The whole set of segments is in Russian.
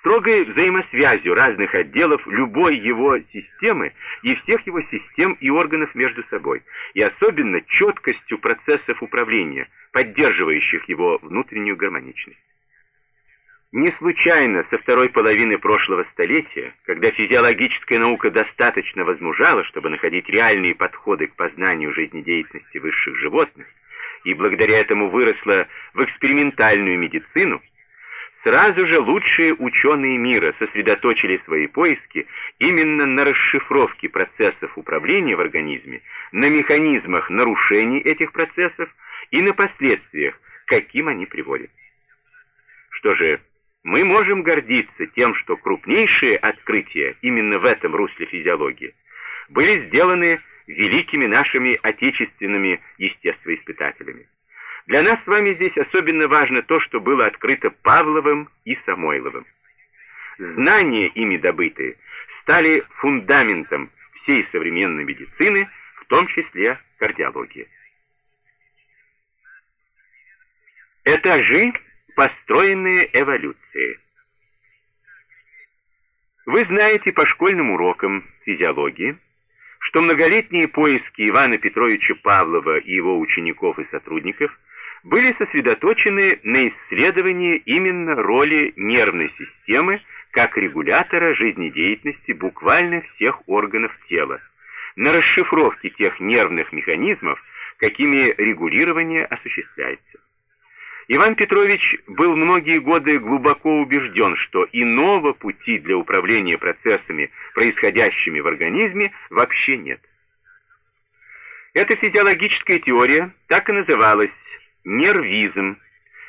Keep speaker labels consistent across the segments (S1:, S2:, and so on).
S1: строгой взаимосвязью разных отделов любой его системы и всех его систем и органов между собой, и особенно четкостью процессов управления, поддерживающих его внутреннюю гармоничность. Не случайно со второй половины прошлого столетия, когда физиологическая наука достаточно возмужала, чтобы находить реальные подходы к познанию жизнедеятельности высших животных, и благодаря этому выросла в экспериментальную медицину, сразу же лучшие ученые мира сосредоточили свои поиски именно на расшифровке процессов управления в организме, на механизмах нарушений этих процессов и на последствиях, каким они приводят. Что же, мы можем гордиться тем, что крупнейшие открытия именно в этом русле физиологии были сделаны великими нашими отечественными естествоиспытателями. Для нас с вами здесь особенно важно то, что было открыто Павловым и Самойловым. Знания ими добытые стали фундаментом всей современной медицины, в том числе кардиологии. Этажи, построенные эволюцией. Вы знаете по школьным урокам физиологии, что многолетние поиски Ивана Петровича Павлова и его учеников и сотрудников были сосредоточены на исследовании именно роли нервной системы как регулятора жизнедеятельности буквально всех органов тела, на расшифровке тех нервных механизмов, какими регулирование осуществляется. Иван Петрович был многие годы глубоко убежден, что иного пути для управления процессами, происходящими в организме, вообще нет. Эта физиологическая теория так и называлась нервизм,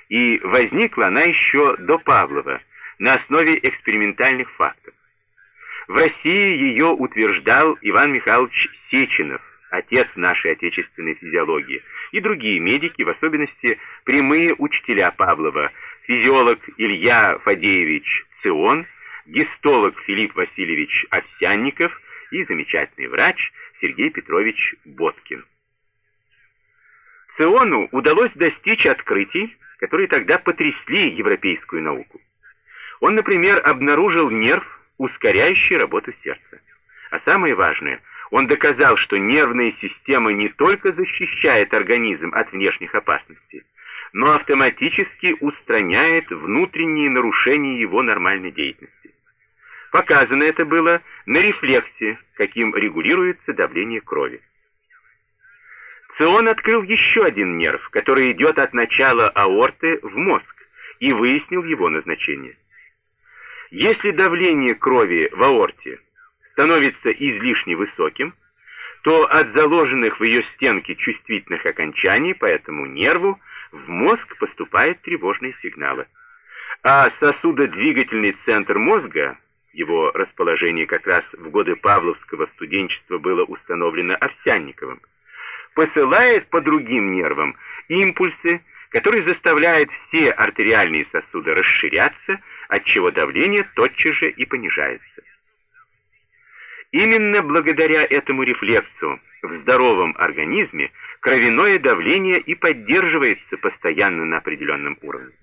S1: и возникла она еще до Павлова на основе экспериментальных фактов. В России ее утверждал Иван Михайлович Сеченов, отец нашей отечественной физиологии, и другие медики, в особенности прямые учителя Павлова, физиолог Илья Фадеевич Цион, гистолог Филипп Васильевич Овсянников и замечательный врач Сергей Петрович Боткин. Циону удалось достичь открытий, которые тогда потрясли европейскую науку. Он, например, обнаружил нерв, ускоряющий работу сердца. А самое важное – он доказал, что нервная система не только защищает организм от внешних опасностей, но автоматически устраняет внутренние нарушения его нормальной деятельности. Показано это было на рефлексе, каким регулируется давление крови. Цион открыл еще один нерв, который идет от начала аорты в мозг, и выяснил его назначение. Если давление крови в аорте становится излишне высоким, то от заложенных в ее стенке чувствительных окончаний по этому нерву в мозг поступают тревожные сигналы. А сосудодвигательный центр мозга, его расположение как раз в годы Павловского студенчества было установлено Овсянниковым, посылает по другим нервам импульсы, которые заставляют все артериальные сосуды расширяться, отчего давление тотчас же и понижается. Именно благодаря этому рефлексу в здоровом организме кровяное давление и поддерживается постоянно на определенном уровне.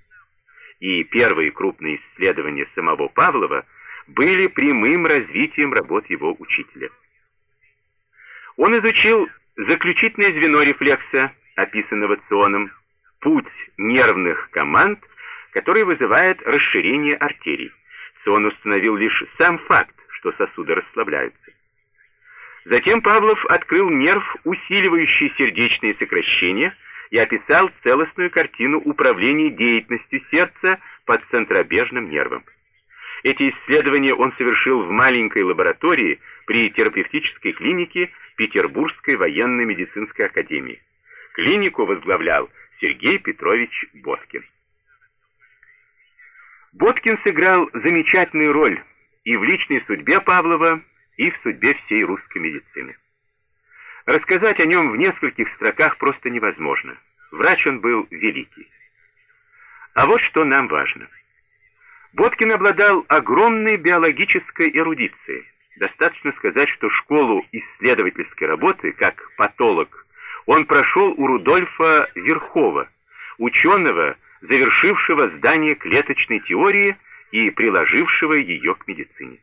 S1: И первые крупные исследования самого Павлова были прямым развитием работ его учителя. Он изучил заключительное звено рефлекса, описанного Ционом, путь нервных команд, который вызывает расширение артерий. Цион установил лишь сам факт, что сосуды расслабляются. Затем Павлов открыл нерв, усиливающий сердечные сокращения, и описал целостную картину управления деятельностью сердца под центробежным нервом. Эти исследования он совершил в маленькой лаборатории при терапевтической клинике Петербургской военной медицинской академии. Клинику возглавлял Сергей Петрович Боткин. Боткин сыграл замечательную роль и в личной судьбе Павлова, и в судьбе всей русской медицины. Рассказать о нем в нескольких строках просто невозможно. Врач он был великий. А вот что нам важно. Боткин обладал огромной биологической эрудицией. Достаточно сказать, что школу исследовательской работы, как патолог, он прошел у Рудольфа Верхова, ученого, завершившего здание клеточной теории и приложившего ее к медицине.